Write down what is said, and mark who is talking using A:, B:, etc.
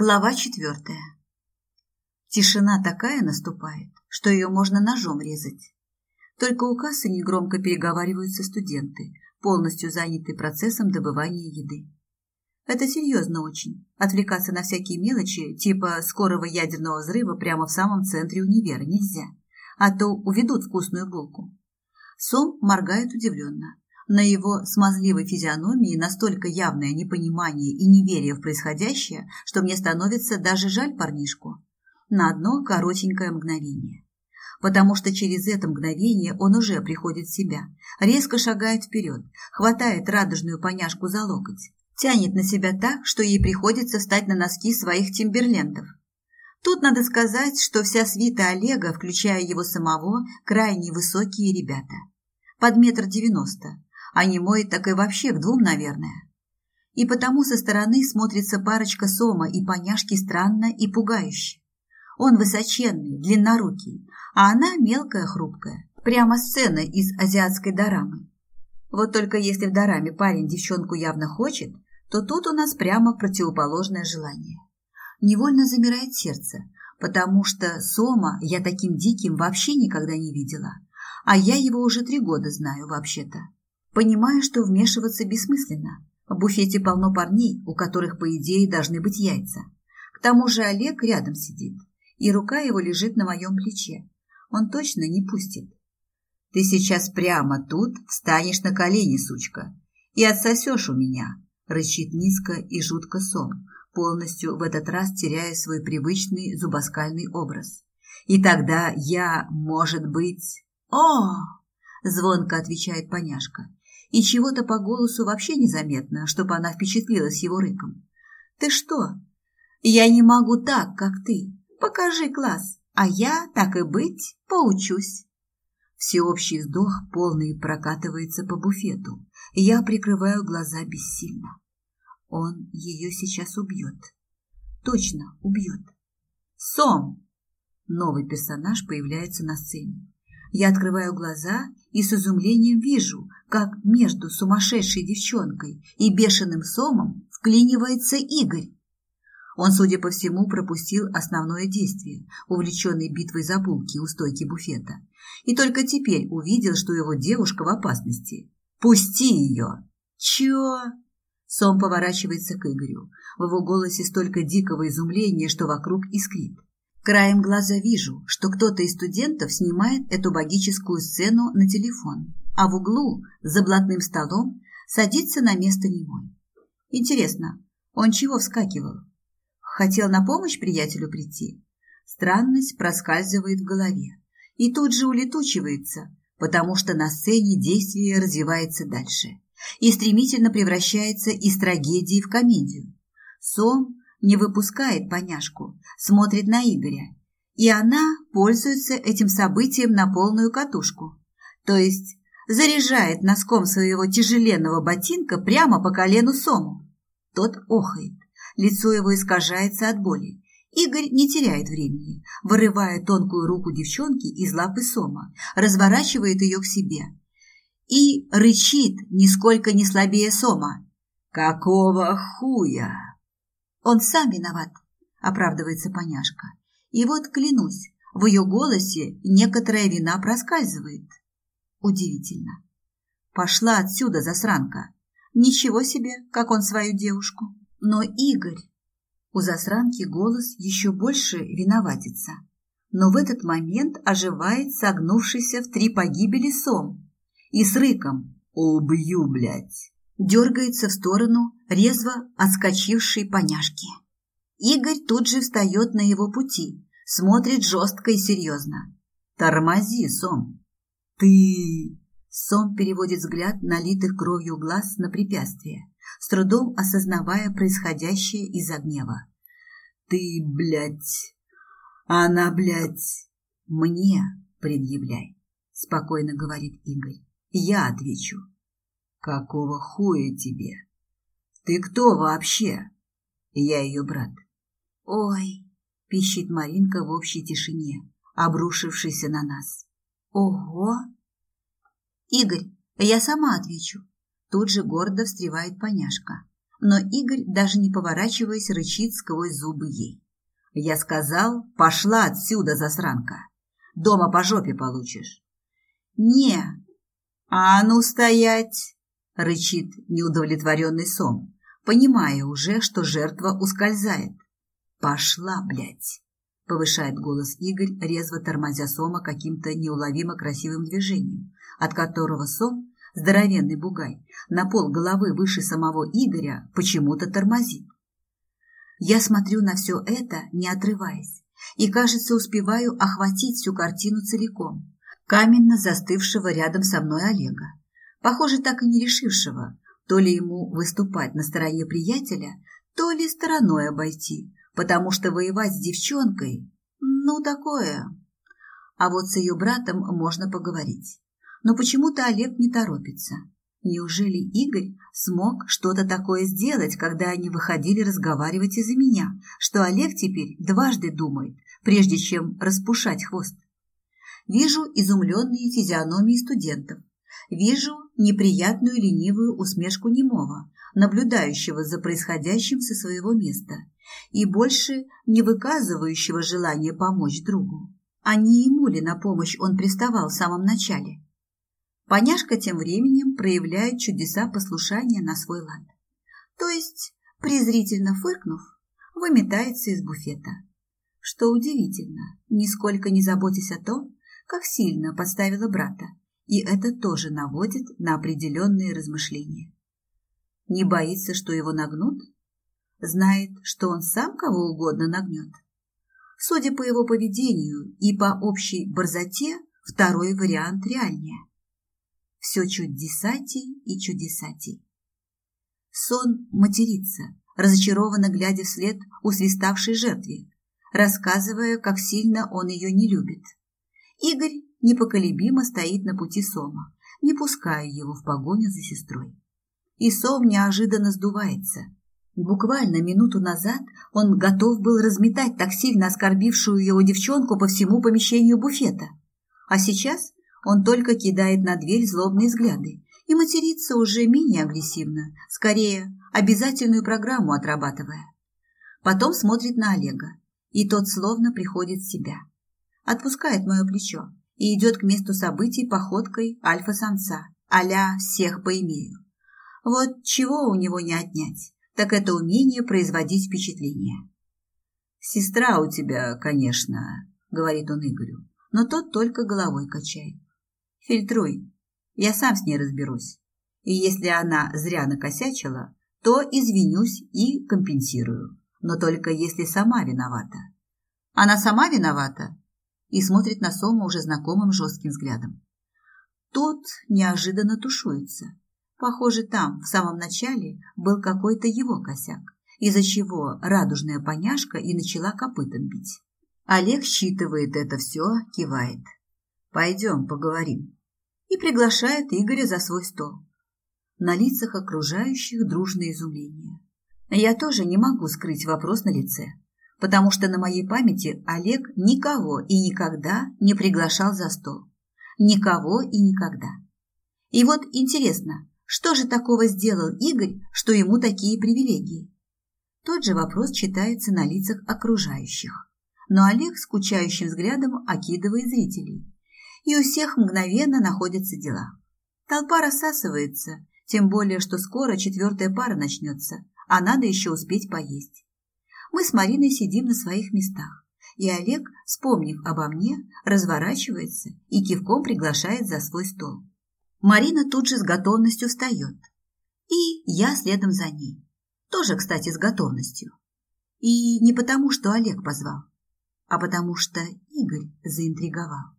A: Глава четвертая. Тишина такая наступает, что ее можно ножом резать. Только у кассы негромко переговариваются студенты, полностью заняты процессом добывания еды. Это серьезно очень, отвлекаться на всякие мелочи, типа скорого ядерного взрыва прямо в самом центре универа нельзя, а то уведут вкусную булку. Сом моргает удивленно. На его смазливой физиономии настолько явное непонимание и неверие в происходящее, что мне становится даже жаль парнишку. На одно коротенькое мгновение. Потому что через это мгновение он уже приходит в себя, резко шагает вперед, хватает радужную поняшку за локоть, тянет на себя так, что ей приходится встать на носки своих тимберлендов. Тут надо сказать, что вся свита Олега, включая его самого, крайне высокие ребята. Под метр девяносто, а не мой, так и вообще к двум, наверное. И потому со стороны смотрится парочка Сома и поняшки странно и пугающе. Он высоченный, длиннорукий, а она мелкая, хрупкая. Прямо сцена из азиатской дорамы. Вот только если в дораме парень девчонку явно хочет, то тут у нас прямо противоположное желание. Невольно замирает сердце, потому что Сома я таким диким вообще никогда не видела, а я его уже три года знаю вообще-то. Понимаю, что вмешиваться бессмысленно. В буфете полно парней, у которых, по идее, должны быть яйца. К тому же Олег рядом сидит, и рука его лежит на моем плече. Он точно не пустит. Ты сейчас прямо тут встанешь на колени, сучка, и отсосешь у меня, рычит низко и жутко сон, полностью в этот раз теряя свой привычный зубоскальный образ. И тогда я, может быть... О! Звонко отвечает поняшка и чего-то по голосу вообще незаметно, чтобы она впечатлилась его рыком. «Ты что? Я не могу так, как ты. Покажи класс, а я, так и быть, поучусь». Всеобщий вздох полный прокатывается по буфету. Я прикрываю глаза бессильно. Он ее сейчас убьет. Точно убьет. Сом! Новый персонаж появляется на сцене. Я открываю глаза и с изумлением вижу, как между сумасшедшей девчонкой и бешеным сомом вклинивается Игорь. Он, судя по всему, пропустил основное действие, увлеченный битвой за булки у стойки буфета, и только теперь увидел, что его девушка в опасности. «Пусти ее!» «Чё?» Сом поворачивается к Игорю. В его голосе столько дикого изумления, что вокруг искрит. Краем глаза вижу, что кто-то из студентов снимает эту богическую сцену на телефон, а в углу, за блатным столом, садится на место немой. Интересно, он чего вскакивал? Хотел на помощь приятелю прийти? Странность проскальзывает в голове и тут же улетучивается, потому что на сцене действие развивается дальше и стремительно превращается из трагедии в комедию. Сом не выпускает поняшку, смотрит на Игоря, и она пользуется этим событием на полную катушку. То есть заряжает носком своего тяжеленного ботинка прямо по колену Сому. Тот охает, лицо его искажается от боли. Игорь не теряет времени, вырывая тонкую руку девчонки из лапы Сома, разворачивает ее к себе и рычит, нисколько не слабее Сома. «Какого хуя?» Он сам виноват, оправдывается поняшка. И вот, клянусь, в ее голосе некоторая вина проскальзывает. Удивительно. Пошла отсюда, засранка. Ничего себе, как он свою девушку. Но Игорь... У засранки голос еще больше виноватится. Но в этот момент оживает согнувшийся в три погибели сом. И с рыком «Убью, блядь!» Дергается в сторону резво отскочившей поняшки. Игорь тут же встает на его пути, смотрит жестко и серьезно. «Тормози, Сом!» «Ты...» Сом переводит взгляд налитых кровью глаз на препятствие, с трудом осознавая происходящее из-за гнева. «Ты, блядь! Она, блядь! Мне предъявляй!» — спокойно говорит Игорь. «Я отвечу. Какого хуя тебе? Ты кто вообще? Я ее брат. Ой, пищит Маринка в общей тишине, обрушившейся на нас. Ого! Игорь, я сама отвечу. Тут же гордо встревает поняшка. но Игорь, даже не поворачиваясь, рычит сквозь зубы ей. «Я сказал, пошла отсюда, засранка! Дома по жопе получишь!» «Не!» «А ну стоять!» — рычит неудовлетворенный Сом, понимая уже, что жертва ускользает. «Пошла, блядь!» — повышает голос Игорь, резво тормозя Сома каким-то неуловимо красивым движением, от которого Сом, здоровенный бугай, на пол головы выше самого Игоря, почему-то тормозит. Я смотрю на все это, не отрываясь, и, кажется, успеваю охватить всю картину целиком. Каменно застывшего рядом со мной Олега. Похоже, так и не решившего, то ли ему выступать на стороне приятеля, то ли стороной обойти, потому что воевать с девчонкой, ну, такое. А вот с ее братом можно поговорить. Но почему-то Олег не торопится. Неужели Игорь смог что-то такое сделать, когда они выходили разговаривать из-за меня, что Олег теперь дважды думает, прежде чем распушать хвост? Вижу изумленные физиономии студентов. Вижу неприятную ленивую усмешку немого, наблюдающего за происходящим со своего места, и больше не выказывающего желания помочь другу. А не ему ли на помощь он приставал в самом начале? Поняшка тем временем проявляет чудеса послушания на свой лад. То есть, презрительно фыркнув, выметается из буфета. Что удивительно, нисколько не заботясь о том, как сильно подставила брата, и это тоже наводит на определенные размышления. Не боится, что его нагнут? Знает, что он сам кого угодно нагнет. Судя по его поведению и по общей борзоте, второй вариант реальнее. Все чудесатей и чудесатей. Сон матерится, разочарованно глядя вслед усвиставшей жертве, рассказывая, как сильно он ее не любит. Игорь непоколебимо стоит на пути Сома, не пуская его в погоню за сестрой. И Сом неожиданно сдувается. Буквально минуту назад он готов был разметать так сильно оскорбившую его девчонку по всему помещению буфета. А сейчас он только кидает на дверь злобные взгляды и матерится уже менее агрессивно, скорее обязательную программу отрабатывая. Потом смотрит на Олега, и тот словно приходит в себя. Отпускает мое плечо и идет к месту событий походкой альфа-самца, а всех поимею. Вот чего у него не отнять, так это умение производить впечатление. «Сестра у тебя, конечно», — говорит он Игорю, но тот только головой качает. Фильтруй. Я сам с ней разберусь. И если она зря накосячила, то извинюсь и компенсирую. Но только если сама виновата. Она сама виновата? И смотрит на Сому уже знакомым жестким взглядом. Тот неожиданно тушуется. Похоже, там, в самом начале, был какой-то его косяк, из-за чего радужная поняшка и начала копытом бить. Олег считывает это все, кивает. «Пойдем, поговорим» и приглашает Игоря за свой стол. На лицах окружающих дружное изумление. Я тоже не могу скрыть вопрос на лице, потому что на моей памяти Олег никого и никогда не приглашал за стол. Никого и никогда. И вот интересно, что же такого сделал Игорь, что ему такие привилегии? Тот же вопрос читается на лицах окружающих. Но Олег скучающим взглядом окидывает зрителей и у всех мгновенно находятся дела. Толпа рассасывается, тем более, что скоро четвертая пара начнется, а надо еще успеть поесть. Мы с Мариной сидим на своих местах, и Олег, вспомнив обо мне, разворачивается и кивком приглашает за свой стол. Марина тут же с готовностью встает, и я следом за ней. Тоже, кстати, с готовностью. И не потому, что Олег позвал, а потому что Игорь заинтриговал.